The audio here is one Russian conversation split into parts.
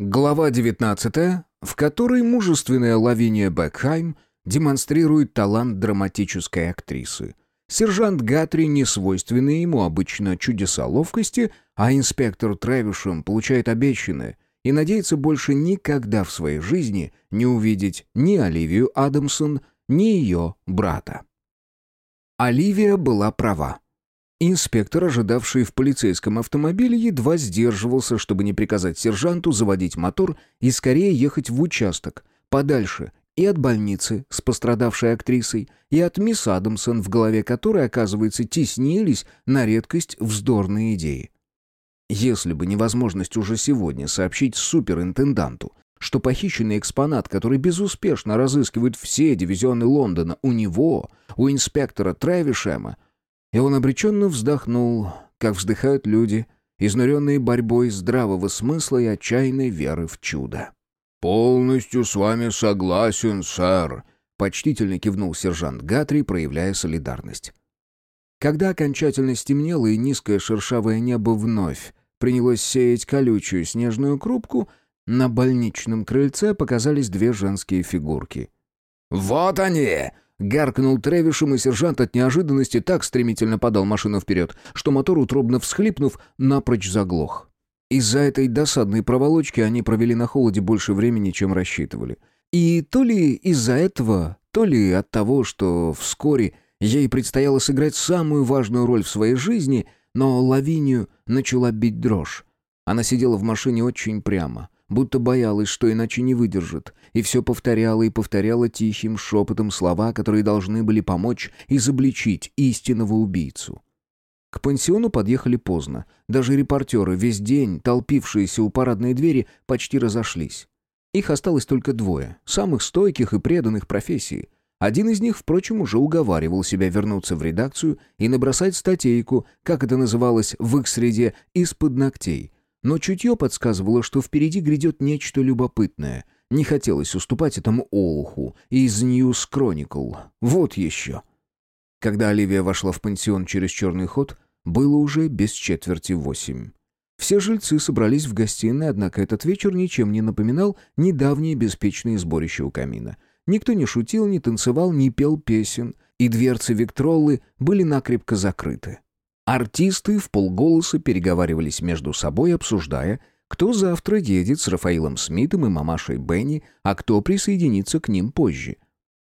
Глава 19, в которой мужественная Лавиния Бекхайм демонстрирует талант драматической актрисы. Сержант Гатри не свойственны ему обычно чудеса ловкости, а инспектор Трэвишем получает обещанное и надеется больше никогда в своей жизни не увидеть ни Оливию Адамсон, ни ее брата. Оливия была права. Инспектор, ожидавший в полицейском автомобиле, едва сдерживался, чтобы не приказать сержанту заводить мотор и скорее ехать в участок, подальше и от больницы с пострадавшей актрисой, и от мисс Адамсон, в голове которой, оказывается, теснились на редкость вздорные идеи. Если бы невозможность уже сегодня сообщить суперинтенданту, что похищенный экспонат, который безуспешно разыскивают все дивизионы Лондона, у него, у инспектора Трэвишема, и он обреченно вздохнул, как вздыхают люди, изнуренные борьбой здравого смысла и отчаянной веры в чудо. «Полностью с вами согласен, сэр», — почтительно кивнул сержант Гатри, проявляя солидарность. Когда окончательно стемнело и низкое шершавое небо вновь принялось сеять колючую снежную крупку, на больничном крыльце показались две женские фигурки. «Вот они!» Гаркнул Тревишем, и сержант от неожиданности так стремительно подал машину вперед, что мотор, утробно всхлипнув, напрочь заглох. Из-за этой досадной проволочки они провели на холоде больше времени, чем рассчитывали. И то ли из-за этого, то ли от того, что вскоре ей предстояло сыграть самую важную роль в своей жизни, но Лавинию начала бить дрожь. Она сидела в машине очень прямо, будто боялась, что иначе не выдержит, и все повторяла и повторяла тихим шепотом слова, которые должны были помочь изобличить истинного убийцу. К пансиону подъехали поздно. Даже репортеры, весь день толпившиеся у парадной двери, почти разошлись. Их осталось только двое, самых стойких и преданных профессии. Один из них, впрочем, уже уговаривал себя вернуться в редакцию и набросать статейку, как это называлось в их среде, из-под ногтей – но чутье подсказывало, что впереди грядет нечто любопытное. Не хотелось уступать этому олуху из Ньюс Кроникл. Вот еще. Когда Оливия вошла в пансион через черный ход, было уже без четверти восемь. Все жильцы собрались в гостиной, однако этот вечер ничем не напоминал недавние беспечные сборища у камина. Никто не шутил, не танцевал, не пел песен, и дверцы Виктроллы были накрепко закрыты. Артисты в полголоса переговаривались между собой, обсуждая, кто завтра едет с Рафаилом Смитом и мамашей Бенни, а кто присоединится к ним позже.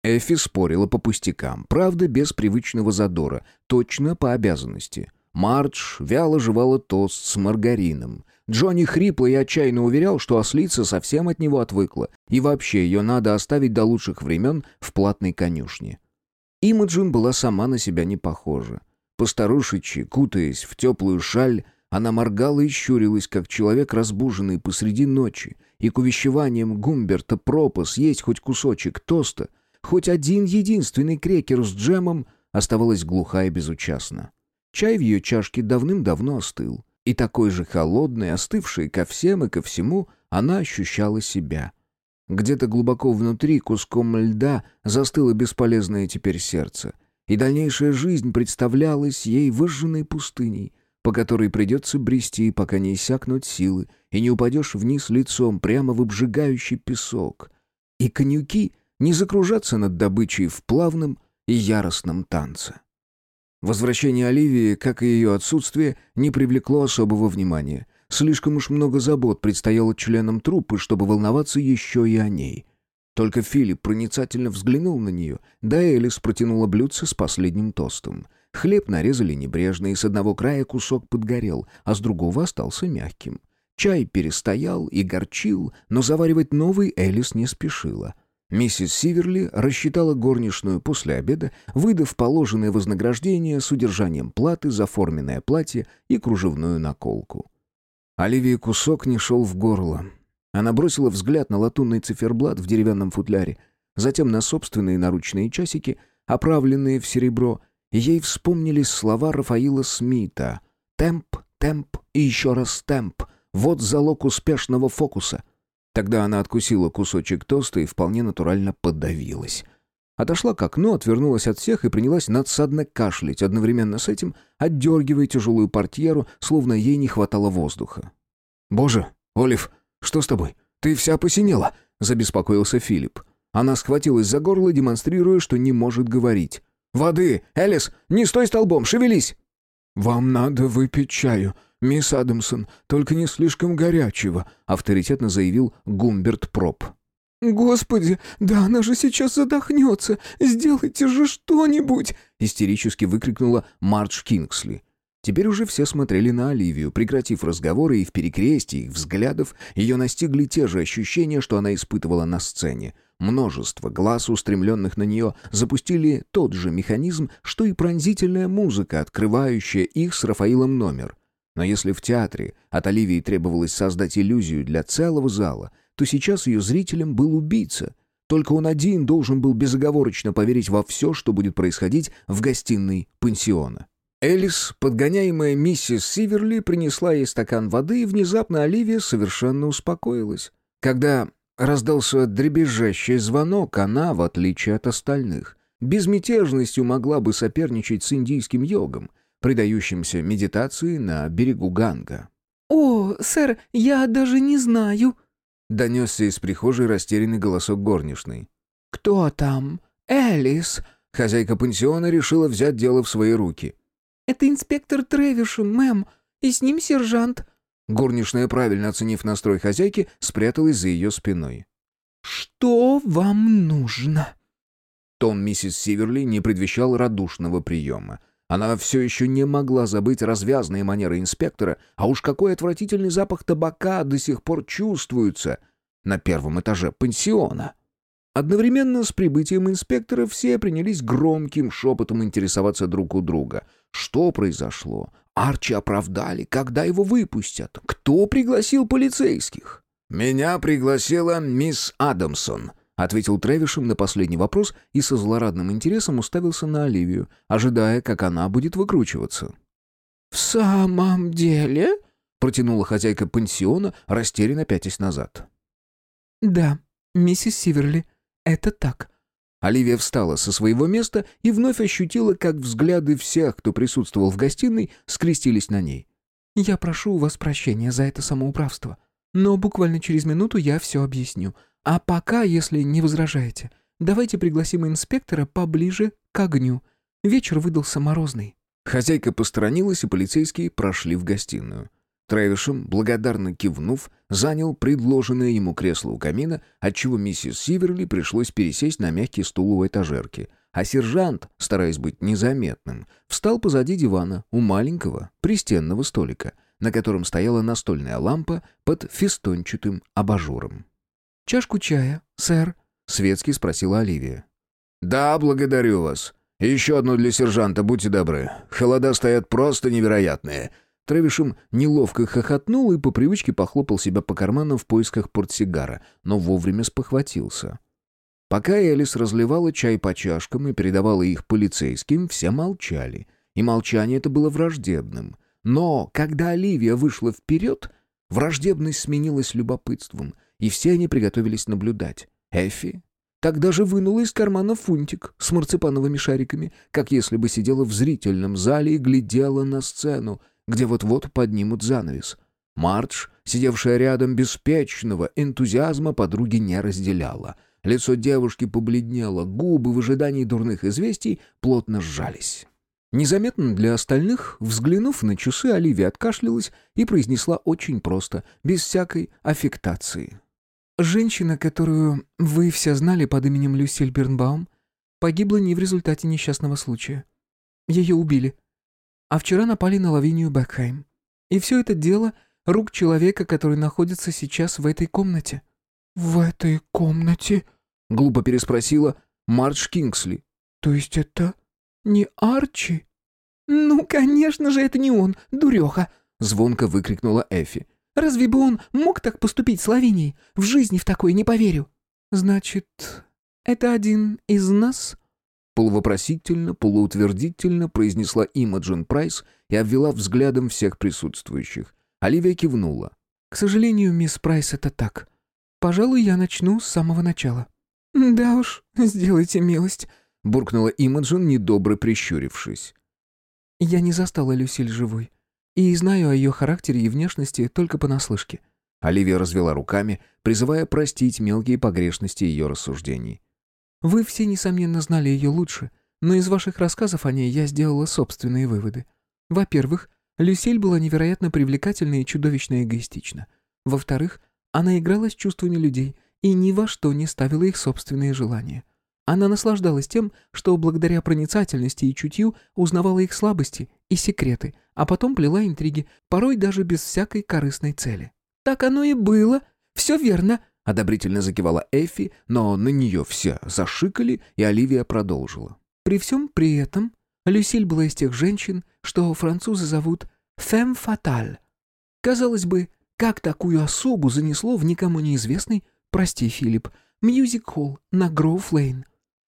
Эфи спорила по пустякам, правда, без привычного задора, точно по обязанности. Мардж вяло жевала тост с маргарином. Джонни хрипло и отчаянно уверял, что ослица совсем от него отвыкла, и вообще ее надо оставить до лучших времен в платной конюшне. Имаджин была сама на себя не похожа. Постарушичьи, кутаясь в теплую шаль, она моргала и щурилась, как человек, разбуженный посреди ночи, и к увещеваниям Гумберта Пропа съесть хоть кусочек тоста, хоть один единственный крекер с джемом, оставалась глуха и безучастна. Чай в ее чашке давным-давно остыл, и такой же холодный, остывший ко всем и ко всему, она ощущала себя. Где-то глубоко внутри куском льда застыло бесполезное теперь сердце, и дальнейшая жизнь представлялась ей выжженной пустыней, по которой придется брести, пока не иссякнут силы, и не упадешь вниз лицом прямо в обжигающий песок. И конюки не закружатся над добычей в плавном и яростном танце. Возвращение Оливии, как и ее отсутствие, не привлекло особого внимания. Слишком уж много забот предстояло членам труппы, чтобы волноваться еще и о ней. Только Филипп проницательно взглянул на нее, да Элис протянула блюдце с последним тостом. Хлеб нарезали небрежно, и с одного края кусок подгорел, а с другого остался мягким. Чай перестоял и горчил, но заваривать новый Элис не спешила. Миссис Сиверли рассчитала горничную после обеда, выдав положенное вознаграждение с удержанием платы за форменное платье и кружевную наколку. Оливии кусок не шел в горло, она бросила взгляд на латунный циферблат в деревянном футляре, затем на собственные наручные часики, оправленные в серебро, ей вспомнились слова Рафаила Смита. «Темп, темп и еще раз темп. Вот залог успешного фокуса». Тогда она откусила кусочек тоста и вполне натурально подавилась. Отошла к окну, отвернулась от всех и принялась надсадно кашлять, одновременно с этим отдергивая тяжелую портьеру, словно ей не хватало воздуха. «Боже, Олив, «Что с тобой? Ты вся посинела?» — забеспокоился Филипп. Она схватилась за горло, демонстрируя, что не может говорить. «Воды! Элис, не стой столбом, шевелись!» «Вам надо выпить чаю, мисс Адамсон, только не слишком горячего», авторитетно заявил Гумберт Проб. «Господи, да она же сейчас задохнется! Сделайте же что-нибудь!» истерически выкрикнула Мардж Кингсли. Теперь уже все смотрели на Оливию, прекратив разговоры, и в перекрестии их взглядов ее настигли те же ощущения, что она испытывала на сцене. Множество глаз, устремленных на нее, запустили тот же механизм, что и пронзительная музыка, открывающая их с Рафаилом номер. Но если в театре от Оливии требовалось создать иллюзию для целого зала, то сейчас ее зрителем был убийца. Только он один должен был безоговорочно поверить во все, что будет происходить в гостиной пансиона. Элис, подгоняемая миссис Сиверли, принесла ей стакан воды, и внезапно Оливия совершенно успокоилась. Когда раздался дребезжащий звонок, она, в отличие от остальных, безмятежностью могла бы соперничать с индийским йогом, предающимся медитации на берегу Ганга. «О, сэр, я даже не знаю», — донесся из прихожей растерянный голосок горничной. «Кто там? Элис?» Хозяйка пансиона решила взять дело в свои руки — «Это инспектор Тревишем, мэм, и с ним сержант». Горничная, правильно оценив настрой хозяйки, спряталась за ее спиной. «Что вам нужно?» Тон миссис Сиверли не предвещал радушного приема. Она все еще не могла забыть развязные манеры инспектора, а уж какой отвратительный запах табака до сих пор чувствуется на первом этаже пансиона. Одновременно с прибытием инспектора все принялись громким шепотом интересоваться друг у друга. Что произошло? Арчи оправдали, когда его выпустят? Кто пригласил полицейских? «Меня пригласила мисс Адамсон», — ответил Тревишем на последний вопрос и со злорадным интересом уставился на Оливию, ожидая, как она будет выкручиваться. «В самом деле?» — протянула хозяйка пансиона, растерянно пятясь назад. «Да, миссис Сиверли, это так. Оливия встала со своего места и вновь ощутила, как взгляды всех, кто присутствовал в гостиной, скрестились на ней. «Я прошу у вас прощения за это самоуправство, но буквально через минуту я все объясню. А пока, если не возражаете, давайте пригласим инспектора поближе к огню. Вечер выдался морозный». Хозяйка посторонилась, и полицейские прошли в гостиную. Трэвишем, благодарно кивнув, занял предложенное ему кресло у камина, отчего миссис Сиверли пришлось пересесть на мягкий стул у этажерки, а сержант, стараясь быть незаметным, встал позади дивана у маленького пристенного столика, на котором стояла настольная лампа под фестончатым абажуром. «Чашку чая, сэр?» — светски спросила Оливия. «Да, благодарю вас. Еще одну для сержанта, будьте добры. Холода стоят просто невероятные», Трэвишем неловко хохотнул и по привычке похлопал себя по карманам в поисках портсигара, но вовремя спохватился. Пока Элис разливала чай по чашкам и передавала их полицейским, все молчали. И молчание это было враждебным. Но когда Оливия вышла вперед, враждебность сменилась любопытством, и все они приготовились наблюдать. Эффи тогда же вынула из кармана фунтик с марципановыми шариками, как если бы сидела в зрительном зале и глядела на сцену, где вот-вот поднимут занавес. Мардж, сидевшая рядом беспечного энтузиазма, подруги не разделяла. Лицо девушки побледнело, губы в ожидании дурных известий плотно сжались. Незаметно для остальных, взглянув на часы, Оливия откашлялась и произнесла очень просто, без всякой аффектации. «Женщина, которую вы все знали под именем Люсиль Бернбаум, погибла не в результате несчастного случая. Ее убили. А вчера напали на Лавинию Бекхайм. И все это дело рук человека, который находится сейчас в этой комнате». «В этой комнате?» — глупо переспросила Мардж Кингсли. «То есть это не Арчи?» «Ну, конечно же, это не он, дуреха!» — звонко выкрикнула Эфи. «Разве бы он мог так поступить с Лавинией? В жизни в такое не поверю!» «Значит, это один из нас?» Полувопросительно, полуутвердительно произнесла Имаджин Прайс и обвела взглядом всех присутствующих. Оливия кивнула. «К сожалению, мисс Прайс, это так. Пожалуй, я начну с самого начала». «Да уж, сделайте милость», — буркнула Имаджин, недобро прищурившись. «Я не застала Люсиль живой. И знаю о ее характере и внешности только понаслышке. Оливия развела руками, призывая простить мелкие погрешности ее рассуждений. «Вы все, несомненно, знали ее лучше, но из ваших рассказов о ней я сделала собственные выводы. Во-первых, Люсиль была невероятно привлекательна и чудовищно эгоистична. Во-вторых, она играла с чувствами людей и ни во что не ставила их собственные желания. Она наслаждалась тем, что благодаря проницательности и чутью узнавала их слабости и секреты, а потом плела интриги, порой даже без всякой корыстной цели. «Так оно и было. Все верно», — одобрительно закивала Эфи, но на нее все зашикали, и Оливия продолжила. «При всем при этом Люсиль была из тех женщин, что французы зовут «фэм фаталь». Казалось бы, как такую особу занесло в никому неизвестный, прости, Филипп, мьюзик-холл на Гроув-Лейн?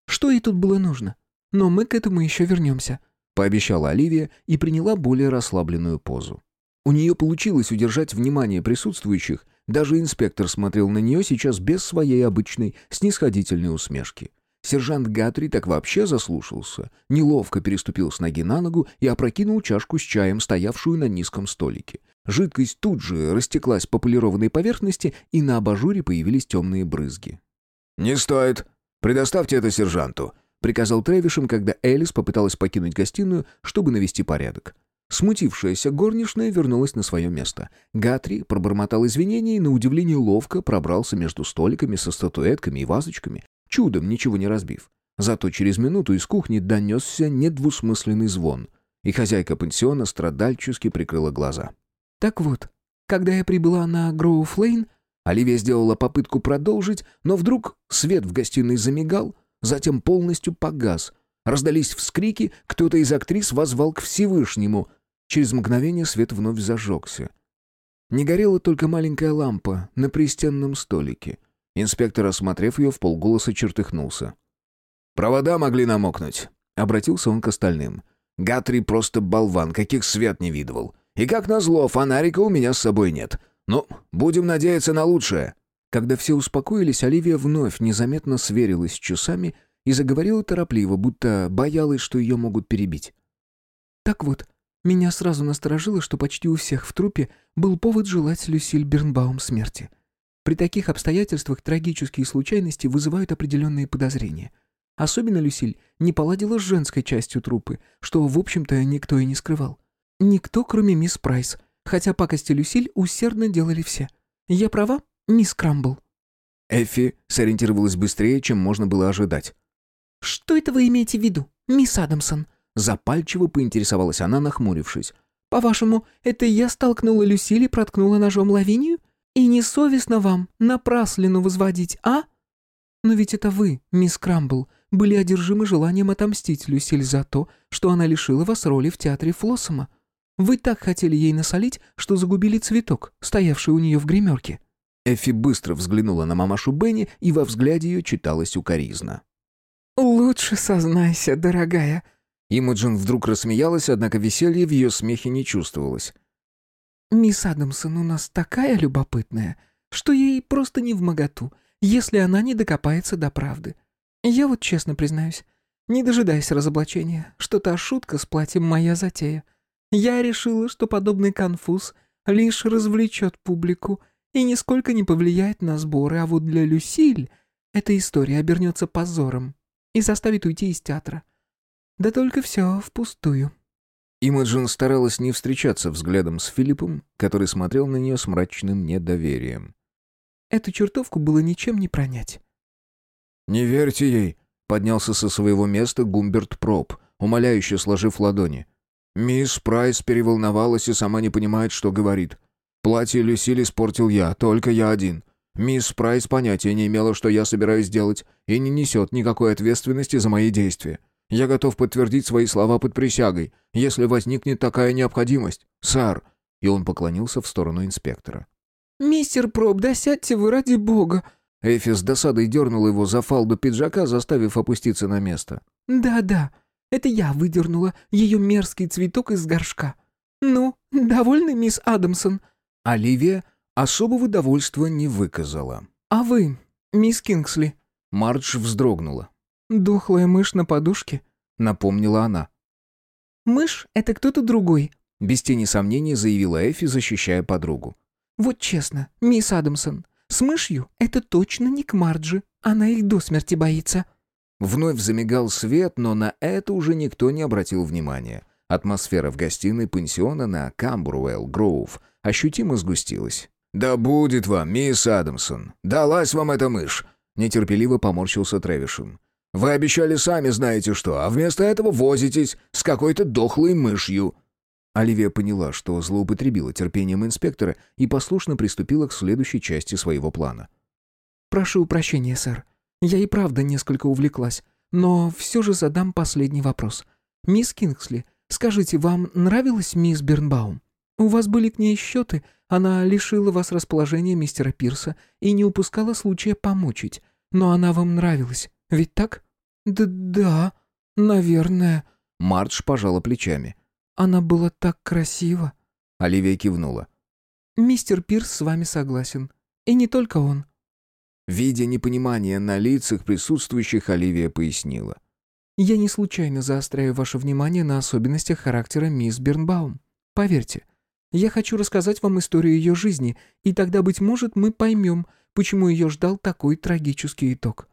Что ей тут было нужно? Но мы к этому еще вернемся», — пообещала Оливия и приняла более расслабленную позу. У нее получилось удержать внимание присутствующих, даже инспектор смотрел на нее сейчас без своей обычной снисходительной усмешки. Сержант Гатри так вообще заслушался, неловко переступил с ноги на ногу и опрокинул чашку с чаем, стоявшую на низком столике. Жидкость тут же растеклась по полированной поверхности, и на абажуре появились темные брызги. «Не стоит. Предоставьте это сержанту», — приказал Тревишем, когда Элис попыталась покинуть гостиную, чтобы навести порядок. Смутившаяся горничная вернулась на свое место. Гатри пробормотал извинения и, на удивление, ловко пробрался между столиками со статуэтками и вазочками, чудом ничего не разбив. Зато через минуту из кухни донесся недвусмысленный звон, и хозяйка пансиона страдальчески прикрыла глаза. «Так вот, когда я прибыла на Гроув-Лейн, Оливия сделала попытку продолжить, но вдруг свет в гостиной замигал, затем полностью погас. Раздались вскрики, кто-то из актрис возвал к Всевышнему — Через мгновение свет вновь зажегся. Не горела только маленькая лампа на пристенном столике. Инспектор, осмотрев ее, в полголоса чертыхнулся. «Провода могли намокнуть», — обратился он к остальным. «Гатри просто болван, каких свет не видывал. И как назло, фонарика у меня с собой нет. Ну, будем надеяться на лучшее». Когда все успокоились, Оливия вновь незаметно сверилась с часами и заговорила торопливо, будто боялась, что ее могут перебить. «Так вот, меня сразу насторожило, что почти у всех в трупе был повод желать Люсиль Бернбаум смерти. При таких обстоятельствах трагические случайности вызывают определенные подозрения. Особенно Люсиль не поладила с женской частью трупы, что, в общем-то, никто и не скрывал. Никто, кроме мисс Прайс, хотя пакости Люсиль усердно делали все. Я права, мисс Крамбл?» Эффи сориентировалась быстрее, чем можно было ожидать. «Что это вы имеете в виду, мисс Адамсон?» Запальчиво поинтересовалась она, нахмурившись. «По-вашему, это я столкнула Люсиль и проткнула ножом Лавинию? И несовестно вам напраслину возводить, а? Но ведь это вы, мисс Крамбл, были одержимы желанием отомстить Люсиль за то, что она лишила вас роли в театре Флоссома. Вы так хотели ей насолить, что загубили цветок, стоявший у нее в гримерке». Эффи быстро взглянула на мамашу Бенни, и во взгляде ее читалась укоризна. «Лучше сознайся, дорогая, Имаджин вдруг рассмеялась, однако веселья в ее смехе не чувствовалось. «Мисс Адамсон у нас такая любопытная, что ей просто не в моготу, если она не докопается до правды. Я вот честно признаюсь, не дожидаясь разоблачения, что та шутка с платьем моя затея. Я решила, что подобный конфуз лишь развлечет публику и нисколько не повлияет на сборы, а вот для Люсиль эта история обернется позором и заставит уйти из театра. Да только все впустую». Имаджин старалась не встречаться взглядом с Филиппом, который смотрел на нее с мрачным недоверием. «Эту чертовку было ничем не пронять». «Не верьте ей», — поднялся со своего места Гумберт Проб, умоляюще сложив ладони. «Мисс Прайс переволновалась и сама не понимает, что говорит. Платье Люсиль испортил я, только я один. Мисс Прайс понятия не имела, что я собираюсь делать, и не несет никакой ответственности за мои действия. Я готов подтвердить свои слова под присягой, если возникнет такая необходимость, сэр». И он поклонился в сторону инспектора. «Мистер Проб, да сядьте вы ради бога!» Эфи с досадой дернула его за фалду пиджака, заставив опуститься на место. «Да-да, это я выдернула ее мерзкий цветок из горшка. Ну, довольны, мисс Адамсон?» Оливия особого довольства не выказала. «А вы, мисс Кингсли?» Мардж вздрогнула. «Дохлая мышь на подушке», — напомнила она. «Мышь — это кто-то другой», — без тени сомнений заявила Эфи, защищая подругу. Вот честно, мисс Адамсон, с мышью это точно не к Марджи. Она их до смерти боится». Вновь замигал свет, но на это уже никто не обратил внимания. Атмосфера в гостиной пансиона на Камбруэлл Гроув ощутимо сгустилась. «Да будет вам, мисс Адамсон! Далась вам эта мышь!» Нетерпеливо поморщился Тревишин. «Вы обещали сами знаете что, а вместо этого возитесь с какой-то дохлой мышью!» Оливия поняла, что злоупотребила терпением инспектора и послушно приступила к следующей части своего плана. «Прошу прощения, сэр. Я и правда несколько увлеклась, но все же задам последний вопрос. Мисс Кингсли, скажите, вам нравилась мисс Бернбаум? У вас были к ней счеты, она лишила вас расположения мистера Пирса и не упускала случая помучить. Но она вам нравилась, ведь так?» «Да, да, наверное». Мардж пожала плечами. «Она была так красива». Оливия кивнула. «Мистер Пирс с вами согласен. И не только он». Видя непонимание на лицах присутствующих, Оливия пояснила. «Я не случайно заостряю ваше внимание на особенностях характера мисс Бернбаум. Поверьте, я хочу рассказать вам историю ее жизни, и тогда, быть может, мы поймем, почему ее ждал такой трагический итог.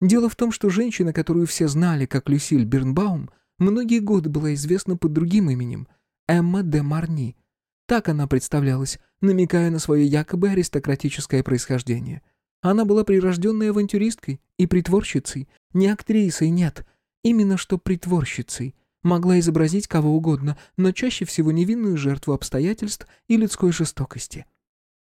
Дело в том, что женщина, которую все знали как Люсиль Бернбаум, многие годы была известна под другим именем – Эмма де Марни. Так она представлялась, намекая на свое якобы аристократическое происхождение. Она была прирожденной авантюристкой и притворщицей, не актрисой, нет, именно что притворщицей – Могла изобразить кого угодно, но чаще всего невинную жертву обстоятельств и людской жестокости.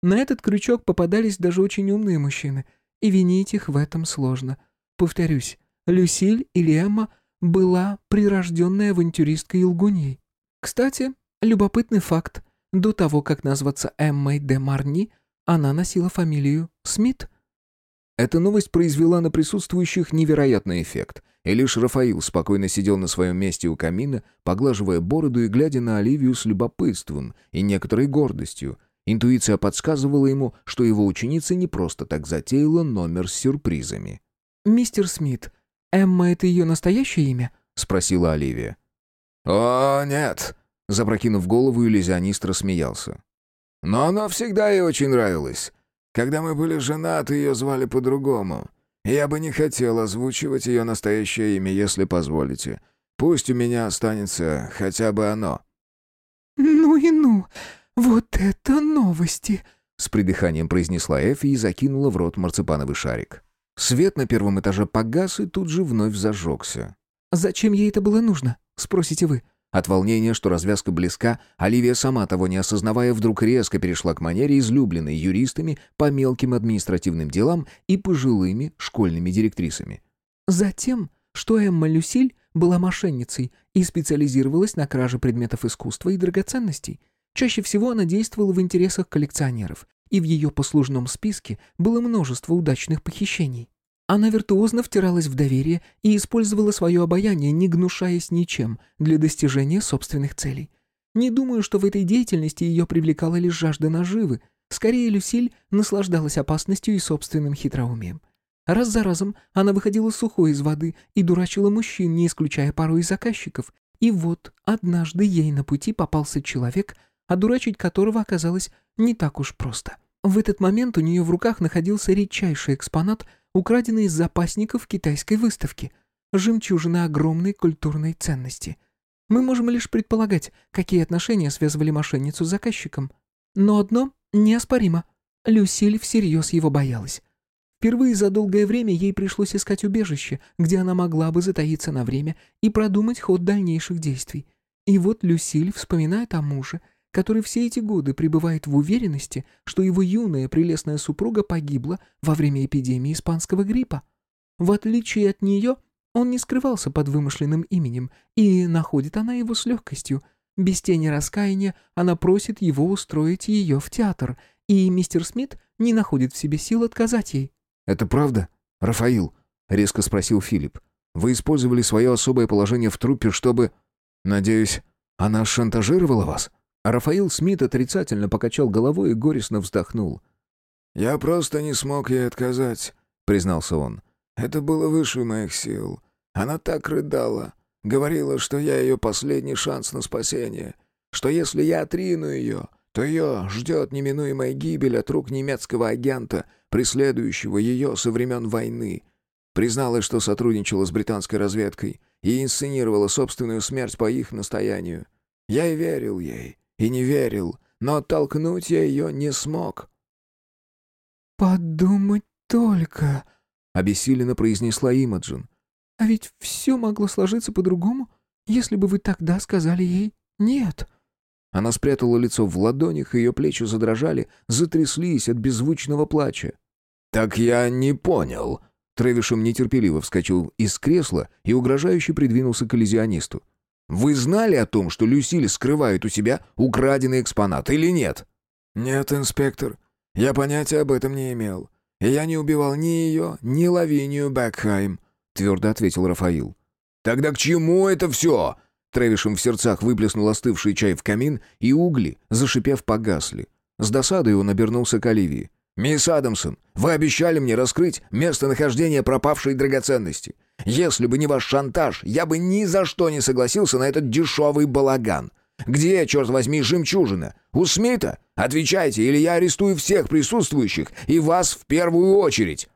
На этот крючок попадались даже очень умные мужчины, и винить их в этом сложно. Повторюсь, Люсиль или Эмма была прирожденной авантюристкой и лгуньей. Кстати, любопытный факт. До того, как назваться Эммой де Марни, она носила фамилию Смит. Эта новость произвела на присутствующих невероятный эффект — и лишь Рафаил спокойно сидел на своем месте у камина, поглаживая бороду и глядя на Оливию с любопытством и некоторой гордостью. Интуиция подсказывала ему, что его ученица не просто так затеяла номер с сюрпризами. «Мистер Смит, Эмма — это ее настоящее имя?» — спросила Оливия. «О, нет!» — запрокинув голову, иллюзионист рассмеялся. «Но она всегда ей очень нравилась. Когда мы были женаты, ее звали по-другому. Я бы не хотел озвучивать ее настоящее имя, если позволите. Пусть у меня останется хотя бы оно». «Ну и ну! Вот это новости!» С придыханием произнесла Эфи и закинула в рот марципановый шарик. Свет на первом этаже погас и тут же вновь зажегся. «Зачем ей это было нужно?» — спросите вы. От волнения, что развязка близка, Оливия, сама того не осознавая, вдруг резко перешла к манере, излюбленной юристами по мелким административным делам и пожилыми школьными директрисами. Затем, что Эмма Люсиль была мошенницей и специализировалась на краже предметов искусства и драгоценностей. Чаще всего она действовала в интересах коллекционеров, и в ее послужном списке было множество удачных похищений. Она виртуозно втиралась в доверие и использовала свое обаяние, не гнушаясь ничем, для достижения собственных целей. Не думаю, что в этой деятельности ее привлекала лишь жажда наживы. Скорее, Люсиль наслаждалась опасностью и собственным хитроумием. Раз за разом она выходила сухой из воды и дурачила мужчин, не исключая пару из заказчиков. И вот однажды ей на пути попался человек, одурачить которого оказалось не так уж просто. В этот момент у нее в руках находился редчайший экспонат — украденный из запасников китайской выставки. Жемчужина огромной культурной ценности. Мы можем лишь предполагать, какие отношения связывали мошенницу с заказчиком. Но одно неоспоримо. Люсиль всерьез его боялась. Впервые за долгое время ей пришлось искать убежище, где она могла бы затаиться на время и продумать ход дальнейших действий. И вот Люсиль вспоминает о муже — который все эти годы пребывает в уверенности, что его юная прелестная супруга погибла во время эпидемии испанского гриппа. В отличие от нее, он не скрывался под вымышленным именем, и находит она его с легкостью. Без тени раскаяния она просит его устроить ее в театр, и мистер Смит не находит в себе сил отказать ей. «Это правда, Рафаил?» — резко спросил Филипп. «Вы использовали свое особое положение в труппе, чтобы...» «Надеюсь, она шантажировала вас?» А Рафаил Смит отрицательно покачал головой и горестно вздохнул. «Я просто не смог ей отказать», — признался он. «Это было выше моих сил. Она так рыдала. Говорила, что я ее последний шанс на спасение. Что если я отрину ее, то ее ждет неминуемая гибель от рук немецкого агента, преследующего ее со времен войны. Призналась, что сотрудничала с британской разведкой и инсценировала собственную смерть по их настоянию. Я и верил ей, и не верил, но оттолкнуть я ее не смог. «Подумать только», — обессиленно произнесла Имаджин. «А ведь все могло сложиться по-другому, если бы вы тогда сказали ей «нет». Она спрятала лицо в ладонях, ее плечи задрожали, затряслись от беззвучного плача. «Так я не понял». Трэвишем нетерпеливо вскочил из кресла и угрожающе придвинулся к иллюзионисту. «Вы знали о том, что Люсиль скрывает у себя украденный экспонат или нет?» «Нет, инспектор. Я понятия об этом не имел. И я не убивал ни ее, ни Лавинию Бекхайм», — твердо ответил Рафаил. «Тогда к чему это все?» Трэвишем в сердцах выплеснул остывший чай в камин, и угли, зашипев, погасли. С досадой он обернулся к Оливии. «Мисс Адамсон, вы обещали мне раскрыть местонахождение пропавшей драгоценности. Если бы не ваш шантаж, я бы ни за что не согласился на этот дешевый балаган. Где, черт возьми, жемчужина? У Смита? Отвечайте, или я арестую всех присутствующих, и вас в первую очередь!»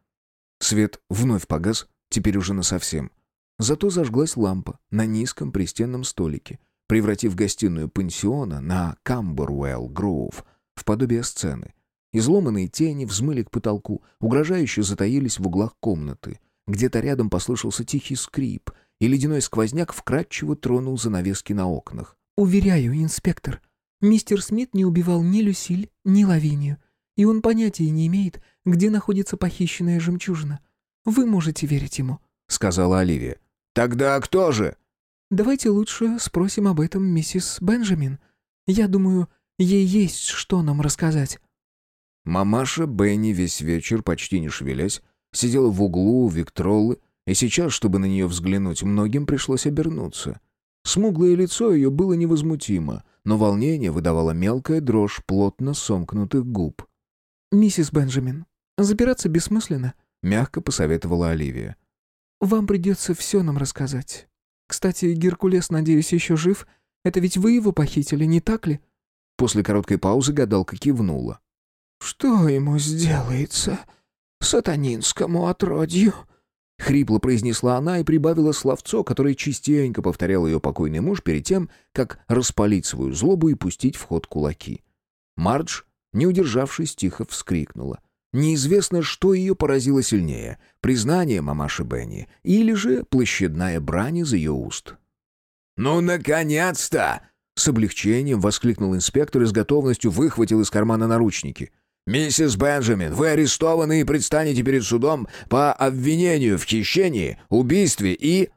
Свет вновь погас, теперь уже насовсем. Зато зажглась лампа на низком пристенном столике, превратив гостиную пансиона на Камбервелл Гроув в подобие сцены. Изломанные тени взмыли к потолку, угрожающе затаились в углах комнаты. Где-то рядом послышался тихий скрип, и ледяной сквозняк вкрадчиво тронул занавески на окнах. «Уверяю, инспектор, мистер Смит не убивал ни Люсиль, ни Лавинию, и он понятия не имеет, где находится похищенная жемчужина. Вы можете верить ему», — сказала Оливия. «Тогда кто же?» «Давайте лучше спросим об этом миссис Бенджамин. Я думаю, ей есть что нам рассказать». Мамаша Бенни весь вечер, почти не шевелясь, сидела в углу у Виктроллы, и сейчас, чтобы на нее взглянуть, многим пришлось обернуться. Смуглое лицо ее было невозмутимо, но волнение выдавало мелкая дрожь плотно сомкнутых губ. «Миссис Бенджамин, запираться бессмысленно», — мягко посоветовала Оливия. Вам придется все нам рассказать. Кстати, Геркулес, надеюсь, еще жив. Это ведь вы его похитили, не так ли?» После короткой паузы гадалка кивнула. «Что ему сделается? Сатанинскому отродью?» Хрипло произнесла она и прибавила словцо, которое частенько повторял ее покойный муж перед тем, как распалить свою злобу и пустить в ход кулаки. Мардж, не удержавшись, тихо вскрикнула. Неизвестно, что ее поразило сильнее — признание мамаши Бенни или же площадная брань из ее уст. «Ну, наконец-то!» — с облегчением воскликнул инспектор и с готовностью выхватил из кармана наручники. «Миссис Бенджамин, вы арестованы и предстанете перед судом по обвинению в хищении, убийстве и...»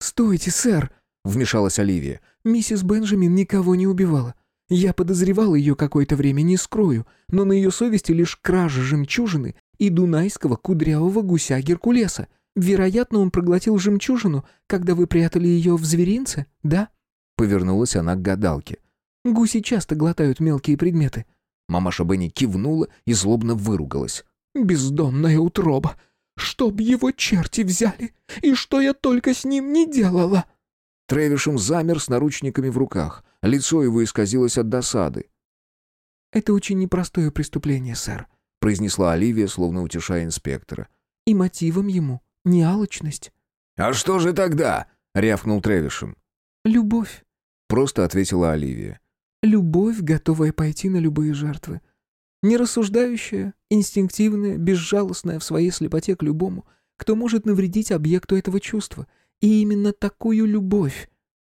«Стойте, сэр!» — вмешалась Оливия. «Миссис Бенджамин никого не убивала. Я подозревал ее какое-то время, не скрою, но на ее совести лишь кража жемчужины и дунайского кудрявого гуся Геркулеса. Вероятно, он проглотил жемчужину, когда вы прятали ее в зверинце, да?» Повернулась она к гадалке. «Гуси часто глотают мелкие предметы». Мамаша Бенни кивнула и злобно выругалась. «Бездонная утроба! Чтоб его черти взяли! И что я только с ним не делала!» Тревишем замер с наручниками в руках. Лицо его исказилось от досады. «Это очень непростое преступление, сэр», — произнесла Оливия, словно утешая инспектора. «И мотивом ему не алчность». «А что же тогда?» — рявкнул Тревишем. «Любовь», — просто ответила Оливия. «Любовь, готовая пойти на любые жертвы. Нерассуждающая, инстинктивная, безжалостная в своей слепоте к любому, кто может навредить объекту этого чувства. И именно такую любовь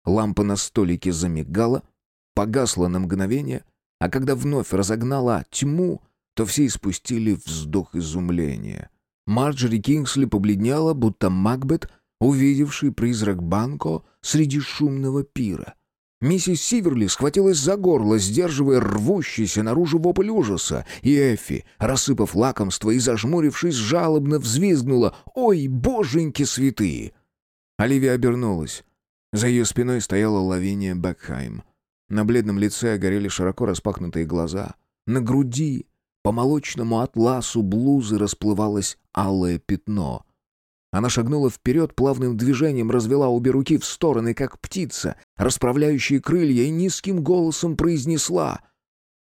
Лампа на столике замигала, погасла на мгновение, а когда вновь разогнала тьму, то все испустили вздох изумления. Марджери Кингсли побледнела, будто Макбет, увидевший призрак Банко среди шумного пира. Миссис Сиверли схватилась за горло, сдерживая рвущийся наружу вопль ужаса, и Эффи, рассыпав лакомство и зажмурившись, жалобно взвизгнула «Ой, боженьки святые!» Оливия обернулась. За ее спиной стояла Лавиния Бекхайм. На бледном лице горели широко распахнутые глаза. На груди, по молочному атласу блузы расплывалось алое пятно. Она шагнула вперед, плавным движением развела обе руки в стороны, как птица, расправляющая крылья, и низким голосом произнесла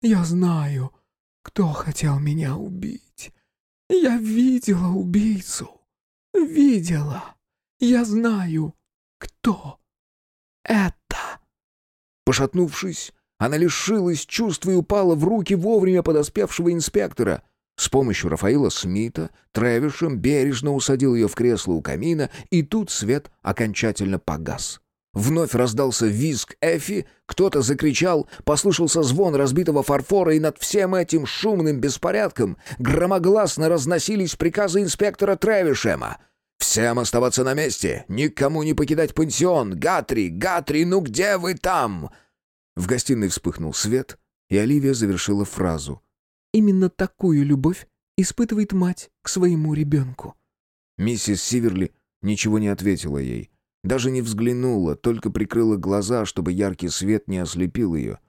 Я знаю, кто хотел меня убить. Я видела убийцу. Видела. Я знаю, кто это. Пошатнувшись, она лишилась чувств и упала в руки вовремя подоспевшего инспектора. С помощью Рафаила Смита Тревишем бережно усадил ее в кресло у камина, и тут свет окончательно погас. Вновь раздался визг Эфи, кто-то закричал, послышался звон разбитого фарфора, и над всем этим шумным беспорядком громогласно разносились приказы инспектора Тревишема. «Всем оставаться на месте! Никому не покидать пансион! Гатри! Гатри, ну где вы там?» В гостиной вспыхнул свет, и Оливия завершила фразу. «Именно такую любовь испытывает мать к своему ребенку». Миссис Сиверли ничего не ответила ей. Даже не взглянула, только прикрыла глаза, чтобы яркий свет не ослепил ее.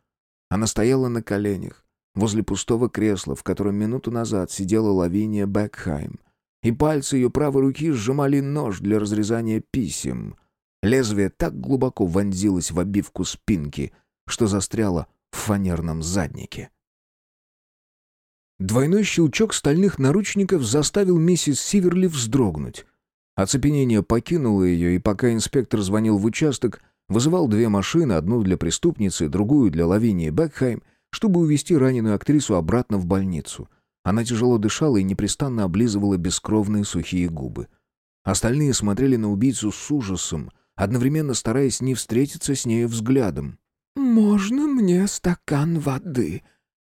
Она стояла на коленях, возле пустого кресла, в котором минуту назад сидела Лавиния Бекхайм, и пальцы ее правой руки сжимали нож для разрезания писем. Лезвие так глубоко вонзилось в обивку спинки — что застряло в фанерном заднике. Двойной щелчок стальных наручников заставил миссис Сиверли вздрогнуть. Оцепенение покинуло ее, и пока инспектор звонил в участок, вызывал две машины, одну для преступницы, другую для Лавинии Бекхайм, чтобы увезти раненую актрису обратно в больницу. Она тяжело дышала и непрестанно облизывала бескровные сухие губы. Остальные смотрели на убийцу с ужасом, одновременно стараясь не встретиться с нею взглядом. «Можно мне стакан воды?»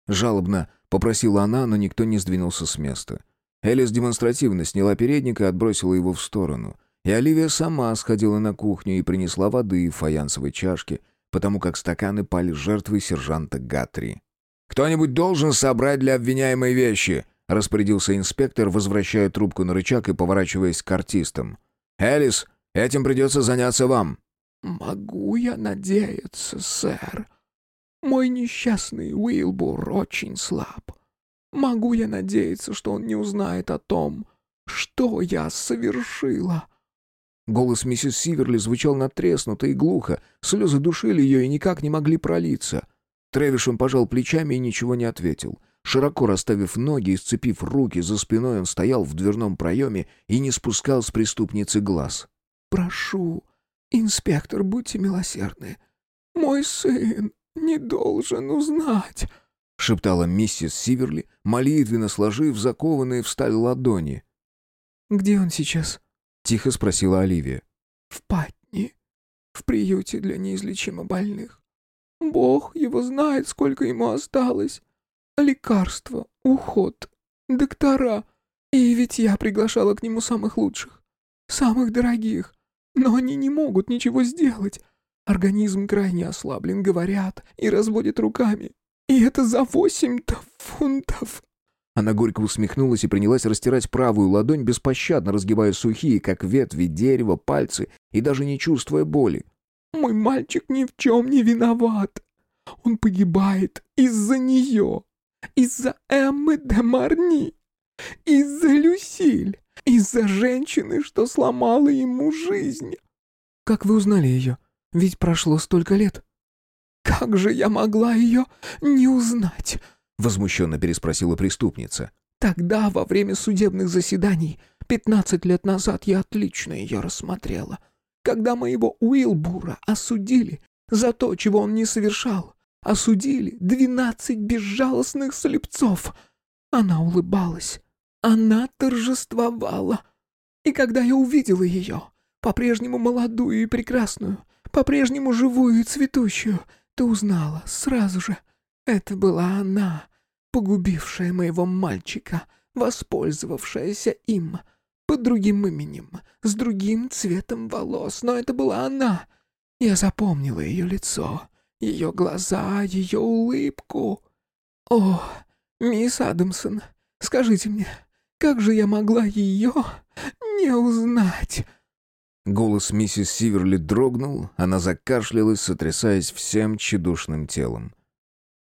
Жалобно попросила она, но никто не сдвинулся с места. Элис демонстративно сняла передник и отбросила его в сторону. И Оливия сама сходила на кухню и принесла воды в фаянсовой чашке, потому как стаканы пали жертвой сержанта Гатри. «Кто-нибудь должен собрать для обвиняемой вещи», — распорядился инспектор, возвращая трубку на рычаг и поворачиваясь к артистам. «Элис, этим придется заняться вам». «Могу я надеяться, сэр? Мой несчастный Уилбур очень слаб. Могу я надеяться, что он не узнает о том, что я совершила?» Голос миссис Сиверли звучал натреснуто и глухо, слезы душили ее и никак не могли пролиться. Тревишем пожал плечами и ничего не ответил. Широко расставив ноги и сцепив руки за спиной, он стоял в дверном проеме и не спускал с преступницы глаз. «Прошу, «Инспектор, будьте милосердны. Мой сын не должен узнать», — шептала миссис Сиверли, молитвенно сложив закованные в сталь ладони. «Где он сейчас?» — тихо спросила Оливия. «В Патни, в приюте для неизлечимо больных. Бог его знает, сколько ему осталось. Лекарства, уход, доктора. И ведь я приглашала к нему самых лучших, самых дорогих. Но они не могут ничего сделать. Организм крайне ослаблен, говорят, и разводят руками. И это за восемь-то фунтов. Она горько усмехнулась и принялась растирать правую ладонь, беспощадно разгибая сухие, как ветви дерева, пальцы и даже не чувствуя боли. «Мой мальчик ни в чем не виноват. Он погибает из-за нее, из-за Эммы де Марни, из-за Люсиль. Из-за женщины, что сломала ему жизнь. Как вы узнали ее? Ведь прошло столько лет. Как же я могла ее не узнать? Возмущенно переспросила преступница. Тогда, во время судебных заседаний, пятнадцать лет назад, я отлично ее рассмотрела. Когда моего Уилбура осудили за то, чего он не совершал, осудили двенадцать безжалостных слепцов. Она улыбалась, она торжествовала. И когда я увидела ее, по-прежнему молодую и прекрасную, по-прежнему живую и цветущую, ты узнала сразу же. Это была она, погубившая моего мальчика, воспользовавшаяся им, под другим именем, с другим цветом волос, но это была она. Я запомнила ее лицо, ее глаза, ее улыбку. О, мисс Адамсон, скажите мне, как же я могла ее не узнать?» Голос миссис Сиверли дрогнул, она закашлялась, сотрясаясь всем тщедушным телом.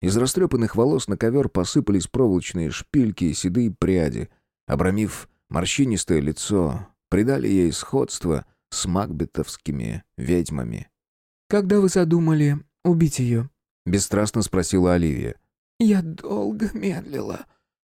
Из растрепанных волос на ковер посыпались проволочные шпильки и седые пряди, обрамив морщинистое лицо, придали ей сходство с макбетовскими ведьмами. «Когда вы задумали убить ее?» — бесстрастно спросила Оливия. Я долго медлила.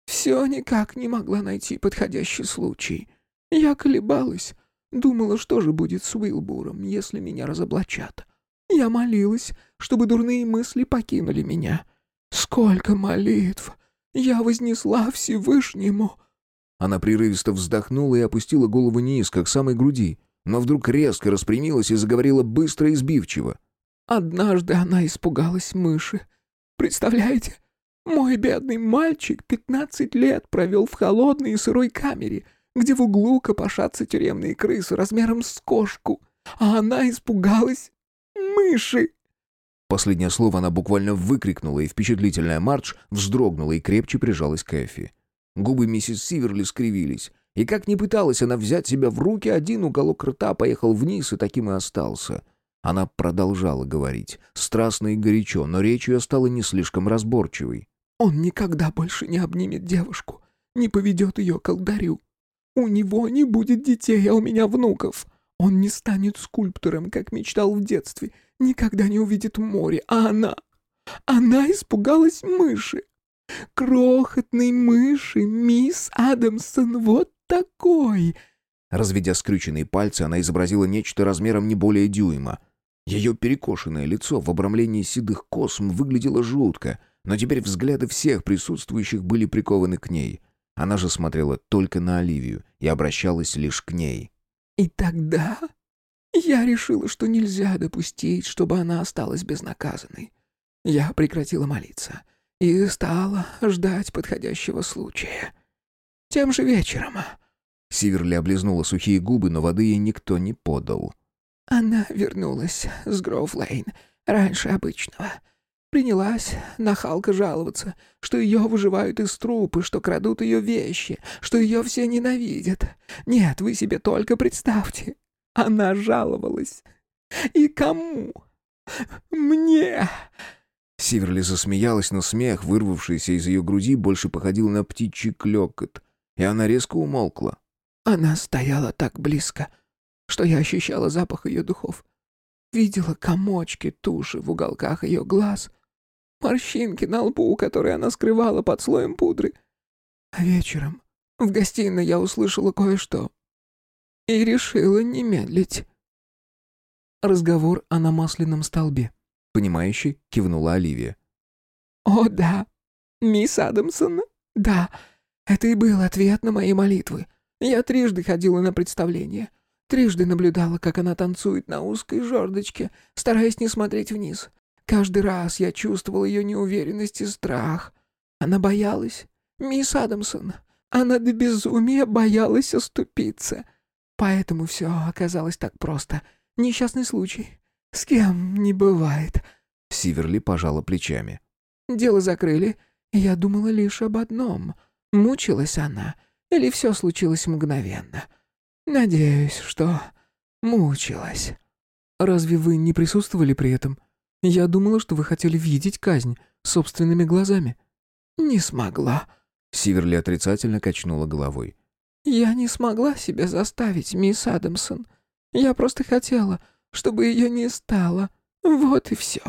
Все никак не могла найти подходящий случай. Я колебалась, думала, что же будет с Уилбуром, если меня разоблачат. Я молилась, чтобы дурные мысли покинули меня. Сколько молитв я вознесла Всевышнему!» Она прерывисто вздохнула и опустила голову низко, к самой груди, но вдруг резко распрямилась и заговорила быстро и сбивчиво. «Однажды она испугалась мыши. Представляете? Мой бедный мальчик пятнадцать лет провел в холодной и сырой камере, где в углу копошатся тюремные крысы размером с кошку, а она испугалась мыши. Последнее слово она буквально выкрикнула, и впечатлительная Мардж вздрогнула и крепче прижалась к Эффи. Губы миссис Сиверли скривились, и как ни пыталась она взять себя в руки, один уголок рта поехал вниз и таким и остался. Она продолжала говорить, страстно и горячо, но речь ее стала не слишком разборчивой. «Он никогда больше не обнимет девушку, не поведет ее к алтарю. У него не будет детей, а у меня внуков. Он не станет скульптором, как мечтал в детстве, никогда не увидит море, а она... Она испугалась мыши. Крохотной мыши, мисс Адамсон, вот такой!» Разведя скрюченные пальцы, она изобразила нечто размером не более дюйма. Ее перекошенное лицо в обрамлении седых косм выглядело жутко, но теперь взгляды всех присутствующих были прикованы к ней. Она же смотрела только на Оливию и обращалась лишь к ней. И тогда я решила, что нельзя допустить, чтобы она осталась безнаказанной. Я прекратила молиться и стала ждать подходящего случая. Тем же вечером... Сиверли облизнула сухие губы, но воды ей никто не подал. Она вернулась с Гроув-Лейн раньше обычного. Принялась нахалка жаловаться, что ее выживают из трупы, что крадут ее вещи, что ее все ненавидят. Нет, вы себе только представьте. Она жаловалась. И кому? Мне. Сиверли засмеялась, но смех, вырвавшийся из ее груди, больше походил на птичий клёкот, и она резко умолкла. Она стояла так близко, что я ощущала запах ее духов. Видела комочки туши в уголках ее глаз — морщинки на лбу, которые она скрывала под слоем пудры. А вечером в гостиной я услышала кое-что и решила не медлить. Разговор о намасленном столбе. Понимающий кивнула Оливия. «О, да, мисс Адамсон, да, это и был ответ на мои молитвы. Я трижды ходила на представление, трижды наблюдала, как она танцует на узкой жердочке, стараясь не смотреть вниз. Каждый раз я чувствовал ее неуверенность и страх. Она боялась. Мисс Адамсон. Она до безумия боялась оступиться. Поэтому все оказалось так просто. Несчастный случай. С кем не бывает. Сиверли пожала плечами. Дело закрыли. Я думала лишь об одном. Мучилась она. Или все случилось мгновенно. Надеюсь, что мучилась. Разве вы не присутствовали при этом? — я думала, что вы хотели видеть казнь собственными глазами». «Не смогла». Сиверли отрицательно качнула головой. «Я не смогла себя заставить, мисс Адамсон. Я просто хотела, чтобы ее не стало. Вот и все.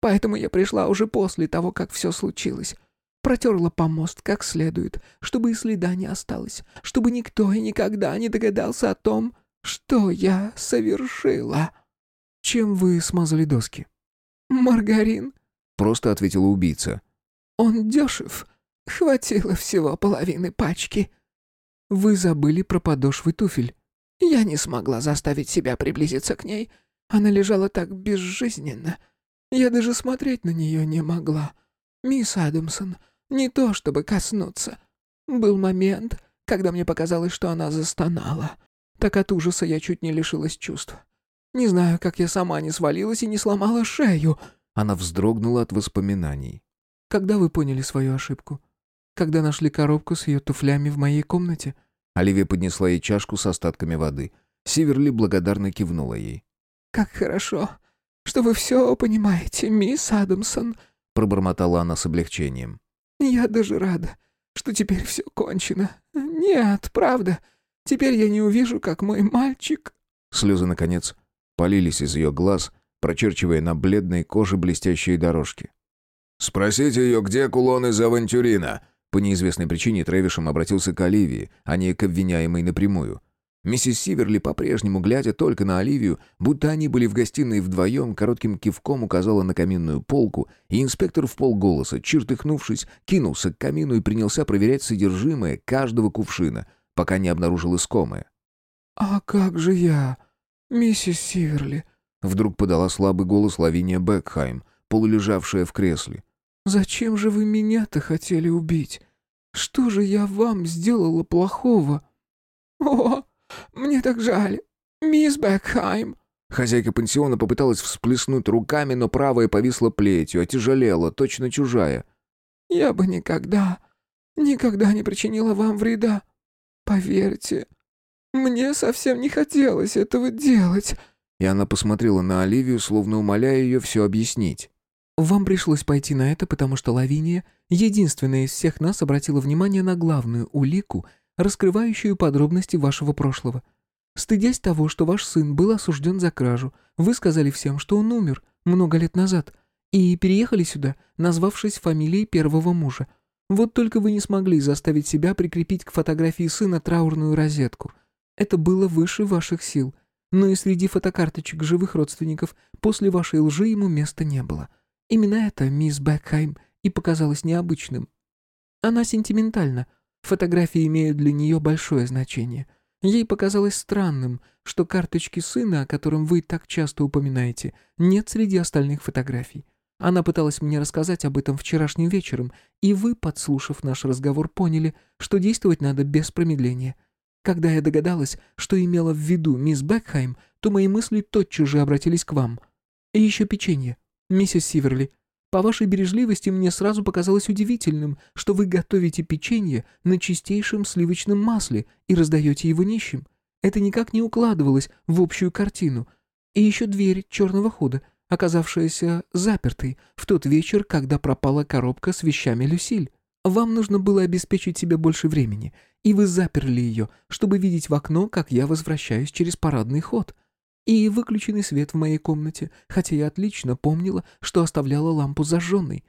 Поэтому я пришла уже после того, как все случилось. Протерла помост как следует, чтобы и следа не осталось, чтобы никто и никогда не догадался о том, что я совершила». «Чем вы смазали доски?» «Маргарин», — просто ответила убийца. «Он дешев. Хватило всего половины пачки». «Вы забыли про подошвы туфель». Я не смогла заставить себя приблизиться к ней. Она лежала так безжизненно. Я даже смотреть на нее не могла. Мисс Адамсон, не то чтобы коснуться. Был момент, когда мне показалось, что она застонала. Так от ужаса я чуть не лишилась чувств. Не знаю, как я сама не свалилась и не сломала шею». Она вздрогнула от воспоминаний. «Когда вы поняли свою ошибку? Когда нашли коробку с ее туфлями в моей комнате?» Оливия поднесла ей чашку с остатками воды. Сиверли благодарно кивнула ей. «Как хорошо, что вы все понимаете, мисс Адамсон», пробормотала она с облегчением. «Я даже рада, что теперь все кончено. Нет, правда, теперь я не увижу, как мой мальчик...» Слезы, наконец, полились из ее глаз, прочерчивая на бледной коже блестящие дорожки. «Спросите ее, где кулон из авантюрина?» По неизвестной причине Трэвишем обратился к Оливии, а не к обвиняемой напрямую. Миссис Сиверли, по-прежнему глядя только на Оливию, будто они были в гостиной вдвоем, коротким кивком указала на каминную полку, и инспектор в полголоса, чертыхнувшись, кинулся к камину и принялся проверять содержимое каждого кувшина, пока не обнаружил искомое. «А как же я, миссис Сиверли?» Вдруг подала слабый голос Лавиния Бекхайм, полулежавшая в кресле. «Зачем же вы меня-то хотели убить? Что же я вам сделала плохого?» «О, мне так жаль, мисс Бекхайм!» Хозяйка пансиона попыталась всплеснуть руками, но правая повисла плетью, отяжелела, точно чужая. «Я бы никогда, никогда не причинила вам вреда. Поверьте, мне совсем не хотелось этого делать». И она посмотрела на Оливию, словно умоляя ее все объяснить. «Вам пришлось пойти на это, потому что Лавиния, единственная из всех нас, обратила внимание на главную улику — раскрывающую подробности вашего прошлого. Стыдясь того, что ваш сын был осужден за кражу, вы сказали всем, что он умер много лет назад, и переехали сюда, назвавшись фамилией первого мужа. Вот только вы не смогли заставить себя прикрепить к фотографии сына траурную розетку. Это было выше ваших сил. Но и среди фотокарточек живых родственников после вашей лжи ему места не было. Именно это мисс Бекхайм и показалось необычным. Она сентиментальна, Фотографии имеют для нее большое значение. Ей показалось странным, что карточки сына, о котором вы так часто упоминаете, нет среди остальных фотографий. Она пыталась мне рассказать об этом вчерашним вечером, и вы, подслушав наш разговор, поняли, что действовать надо без промедления. Когда я догадалась, что имела в виду мисс Бекхайм, то мои мысли тотчас же обратились к вам. И еще печенье. Миссис Сиверли, по вашей бережливости мне сразу показалось удивительным, что вы готовите печенье на чистейшем сливочном масле и раздаете его нищим. Это никак не укладывалось в общую картину. И еще дверь черного хода, оказавшаяся запертой в тот вечер, когда пропала коробка с вещами Люсиль. Вам нужно было обеспечить себе больше времени, и вы заперли ее, чтобы видеть в окно, как я возвращаюсь через парадный ход и выключенный свет в моей комнате, хотя я отлично помнила, что оставляла лампу зажженной.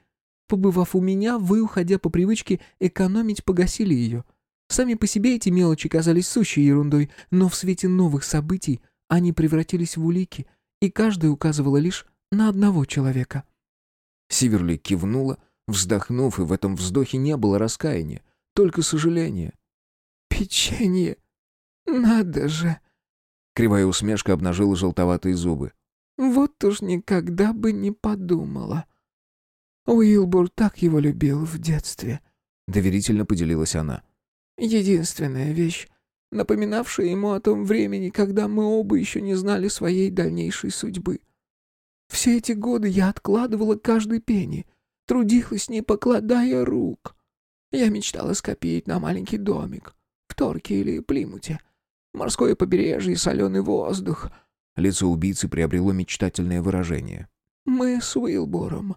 Побывав у меня, вы, уходя по привычке экономить, погасили ее. Сами по себе эти мелочи казались сущей ерундой, но в свете новых событий они превратились в улики, и каждая указывала лишь на одного человека. Сиверли кивнула, вздохнув, и в этом вздохе не было раскаяния, только сожаление. «Печенье! Надо же!» Кривая усмешка обнажила желтоватые зубы. «Вот уж никогда бы не подумала. Уилбур так его любил в детстве», — доверительно поделилась она. «Единственная вещь, напоминавшая ему о том времени, когда мы оба еще не знали своей дальнейшей судьбы. Все эти годы я откладывала каждый пенни, трудилась, не покладая рук. Я мечтала скопить на маленький домик в Торке или Плимуте, Морское побережье и соленый воздух». Лицо убийцы приобрело мечтательное выражение. «Мы с Уилбором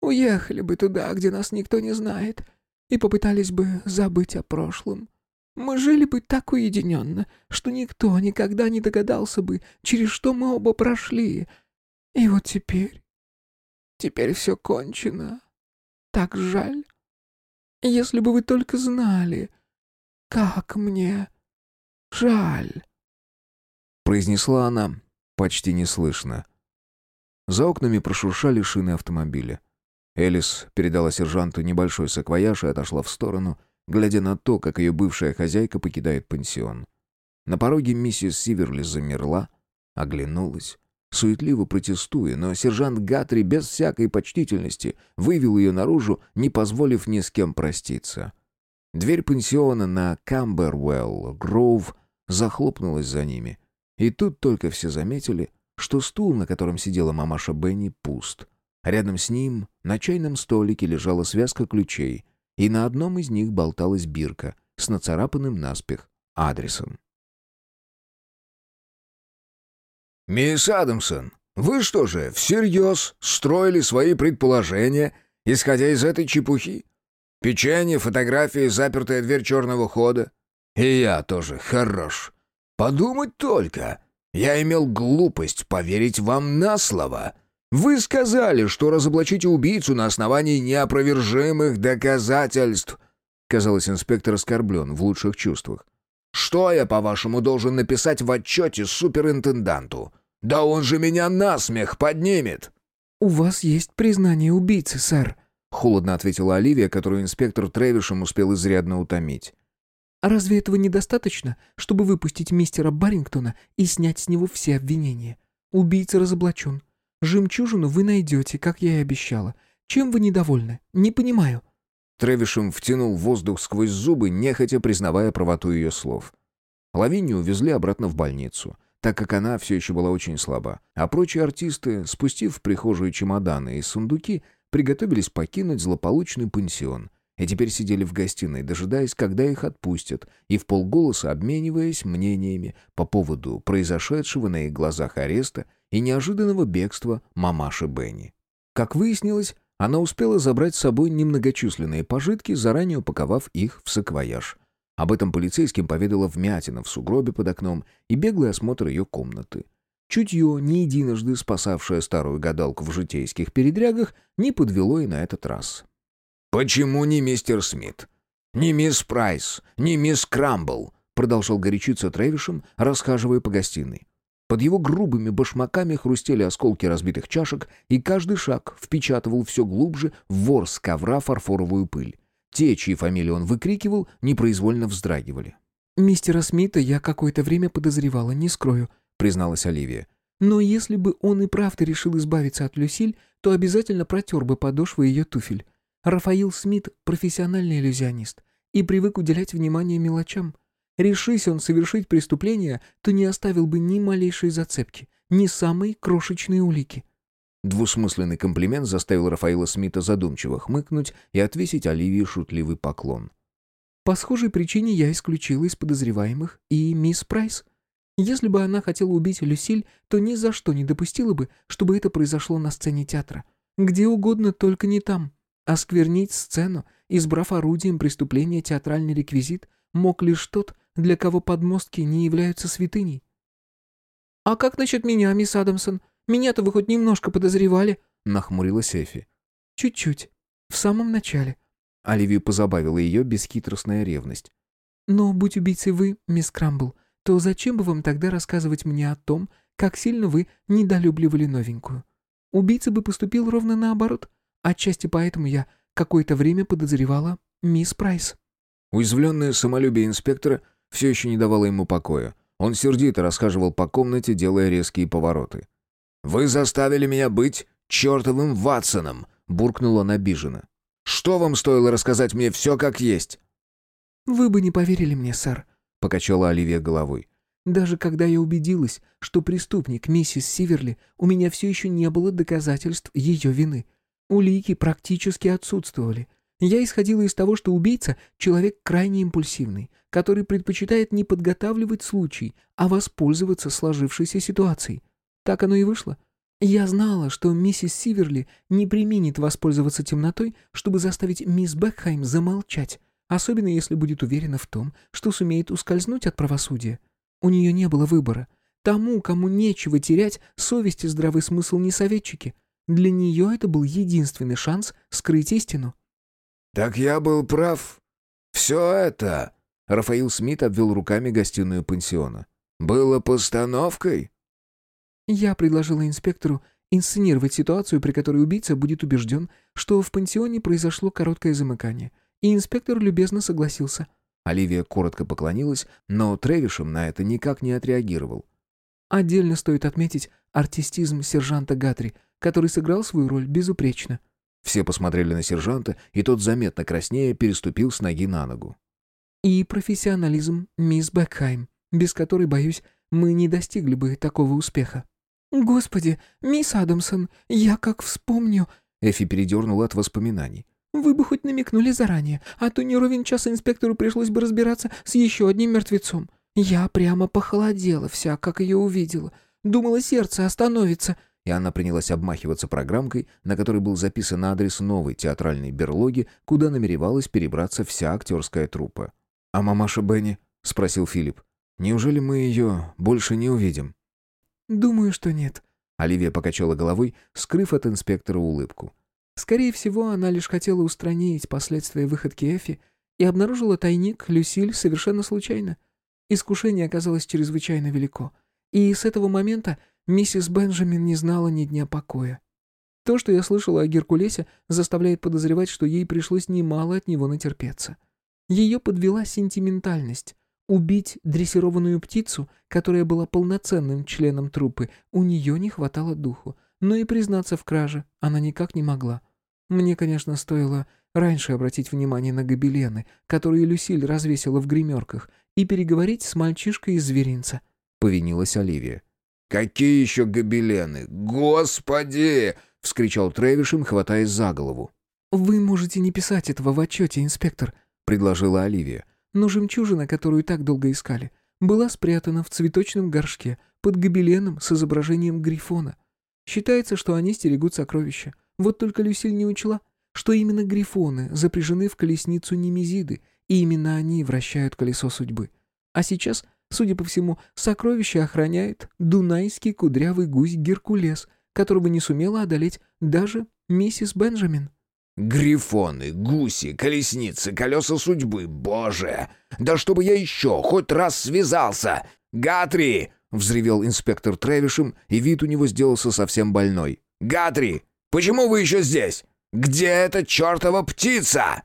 уехали бы туда, где нас никто не знает, и попытались бы забыть о прошлом. Мы жили бы так уединенно, что никто никогда не догадался бы, через что мы оба прошли. И вот теперь... Теперь все кончено. Так жаль. Если бы вы только знали, как мне Жаль», — произнесла она почти неслышно. За окнами прошуршали шины автомобиля. Элис передала сержанту небольшой саквояж и отошла в сторону, глядя на то, как ее бывшая хозяйка покидает пансион. На пороге миссис Сиверли замерла, оглянулась, суетливо протестуя, но сержант Гатри без всякой почтительности вывел ее наружу, не позволив ни с кем проститься. Дверь пансиона на Камбервелл Гроув захлопнулась за ними. И тут только все заметили, что стул, на котором сидела мамаша Бенни, пуст. Рядом с ним на чайном столике лежала связка ключей, и на одном из них болталась бирка с нацарапанным наспех адресом. «Мисс Адамсон, вы что же, всерьез строили свои предположения, исходя из этой чепухи? Печенье, фотографии, запертая дверь черного хода. И я тоже хорош. Подумать только. Я имел глупость поверить вам на слово. «Вы сказали, что разоблачите убийцу на основании неопровержимых доказательств!» Казалось, инспектор оскорблен в лучших чувствах. «Что я, по-вашему, должен написать в отчете суперинтенданту? Да он же меня насмех поднимет!» «У вас есть признание убийцы, сэр», — холодно ответила Оливия, которую инспектор Тревишем успел изрядно утомить. «А разве этого недостаточно, чтобы выпустить мистера Баррингтона и снять с него все обвинения? Убийца разоблачен. Жемчужину вы найдете, как я и обещала. Чем вы недовольны? Не понимаю». Тревишем втянул воздух сквозь зубы, нехотя признавая правоту ее слов. Лавинию увезли обратно в больницу, так как она все еще была очень слаба, а прочие артисты, спустив в прихожую чемоданы и сундуки, приготовились покинуть злополучный пансион и теперь сидели в гостиной, дожидаясь, когда их отпустят, и в полголоса обмениваясь мнениями по поводу произошедшего на их глазах ареста и неожиданного бегства мамаши Бенни. Как выяснилось, она успела забрать с собой немногочисленные пожитки, заранее упаковав их в саквояж. Об этом полицейским поведала вмятина в сугробе под окном и беглый осмотр ее комнаты. Чутье, не единожды спасавшее старую гадалку в житейских передрягах, не подвело и на этот раз. «Почему не мистер Смит? Не мисс Прайс, не мисс Крамбл?» продолжал горячиться Трэвишем, расхаживая по гостиной. Под его грубыми башмаками хрустели осколки разбитых чашек, и каждый шаг впечатывал все глубже в ворс ковра фарфоровую пыль. Те, чьи фамилии он выкрикивал, непроизвольно вздрагивали. «Мистера Смита я какое-то время подозревала, не скрою», — призналась Оливия. «Но если бы он и правда решил избавиться от Люсиль, то обязательно протер бы подошвы ее туфель. Рафаил Смит — профессиональный иллюзионист и привык уделять внимание мелочам. Решись он совершить преступление, то не оставил бы ни малейшей зацепки, ни самой крошечной улики. Двусмысленный комплимент заставил Рафаила Смита задумчиво хмыкнуть и отвесить Оливии шутливый поклон. «По схожей причине я исключила из подозреваемых и мисс Прайс. Если бы она хотела убить Люсиль, то ни за что не допустила бы, чтобы это произошло на сцене театра. Где угодно, только не там. Осквернить сцену, избрав орудием преступления театральный реквизит, мог лишь тот, для кого подмостки не являются святыней. «А как насчет меня, мисс Адамсон? Меня-то вы хоть немножко подозревали?» — нахмурилась Эфи. «Чуть-чуть. В самом начале». Оливию позабавила ее бесхитростная ревность. «Но будь убийцей вы, мисс Крамбл, то зачем бы вам тогда рассказывать мне о том, как сильно вы недолюбливали новенькую? Убийца бы поступил ровно наоборот. Отчасти поэтому я какое-то время подозревала мисс Прайс». Уязвленное самолюбие инспектора все еще не давало ему покоя. Он сердито расхаживал по комнате, делая резкие повороты. «Вы заставили меня быть чертовым Ватсоном!» — буркнул он обиженно. «Что вам стоило рассказать мне все как есть?» «Вы бы не поверили мне, сэр», — покачала Оливия головой. «Даже когда я убедилась, что преступник миссис Сиверли, у меня все еще не было доказательств ее вины. Улики практически отсутствовали. Я исходила из того, что убийца — человек крайне импульсивный, который предпочитает не подготавливать случай, а воспользоваться сложившейся ситуацией. Так оно и вышло. Я знала, что миссис Сиверли не применит воспользоваться темнотой, чтобы заставить мисс Бекхайм замолчать, особенно если будет уверена в том, что сумеет ускользнуть от правосудия. У нее не было выбора. Тому, кому нечего терять, совесть и здравый смысл не советчики. Для нее это был единственный шанс скрыть истину. «Так я был прав. Все это...» Рафаил Смит обвел руками гостиную пансиона. «Было постановкой?» Я предложила инспектору инсценировать ситуацию, при которой убийца будет убежден, что в пансионе произошло короткое замыкание, и инспектор любезно согласился. Оливия коротко поклонилась, но Тревишем на это никак не отреагировал. Отдельно стоит отметить артистизм сержанта Гатри, который сыграл свою роль безупречно. Все посмотрели на сержанта, и тот, заметно краснее, переступил с ноги на ногу. «И профессионализм, мисс Бекхайм, без которой, боюсь, мы не достигли бы такого успеха». «Господи, мисс Адамсон, я как вспомню...» Эфи передернула от воспоминаний. «Вы бы хоть намекнули заранее, а то не ровен час инспектору пришлось бы разбираться с еще одним мертвецом. Я прямо похолодела вся, как ее увидела. Думала, сердце остановится» и она принялась обмахиваться программкой, на которой был записан адрес новой театральной берлоги, куда намеревалась перебраться вся актерская труппа. «А мамаша Бенни?» — спросил Филипп. «Неужели мы ее больше не увидим?» «Думаю, что нет», — Оливия покачала головой, скрыв от инспектора улыбку. Скорее всего, она лишь хотела устранить последствия выходки Эфи и обнаружила тайник Люсиль совершенно случайно. Искушение оказалось чрезвычайно велико. И с этого момента миссис Бенджамин не знала ни дня покоя. То, что я слышала о Геркулесе, заставляет подозревать, что ей пришлось немало от него натерпеться. Ее подвела сентиментальность. Убить дрессированную птицу, которая была полноценным членом труппы, у нее не хватало духу. Но и признаться в краже она никак не могла. Мне, конечно, стоило раньше обратить внимание на гобелены, которые Люсиль развесила в гримерках, и переговорить с мальчишкой из зверинца», — повинилась Оливия. «Какие еще гобелены? Господи!» — вскричал Тревишем, хватаясь за голову. «Вы можете не писать этого в отчете, инспектор», — предложила Оливия. «Но жемчужина, которую так долго искали, была спрятана в цветочном горшке под гобеленом с изображением грифона. Считается, что они стерегут сокровища. Вот только Люсиль не учла, что именно грифоны запряжены в колесницу Немезиды, и именно они вращают колесо судьбы. А сейчас, судя по всему, сокровище охраняет дунайский кудрявый гусь Геркулес — которого не сумела одолеть даже миссис Бенджамин. «Грифоны, гуси, колесницы, колеса судьбы, боже! Да чтобы я еще хоть раз связался! Гатри!» — взревел инспектор Тревишем, и вид у него сделался совсем больной. «Гатри, почему вы еще здесь? Где эта чертова птица?»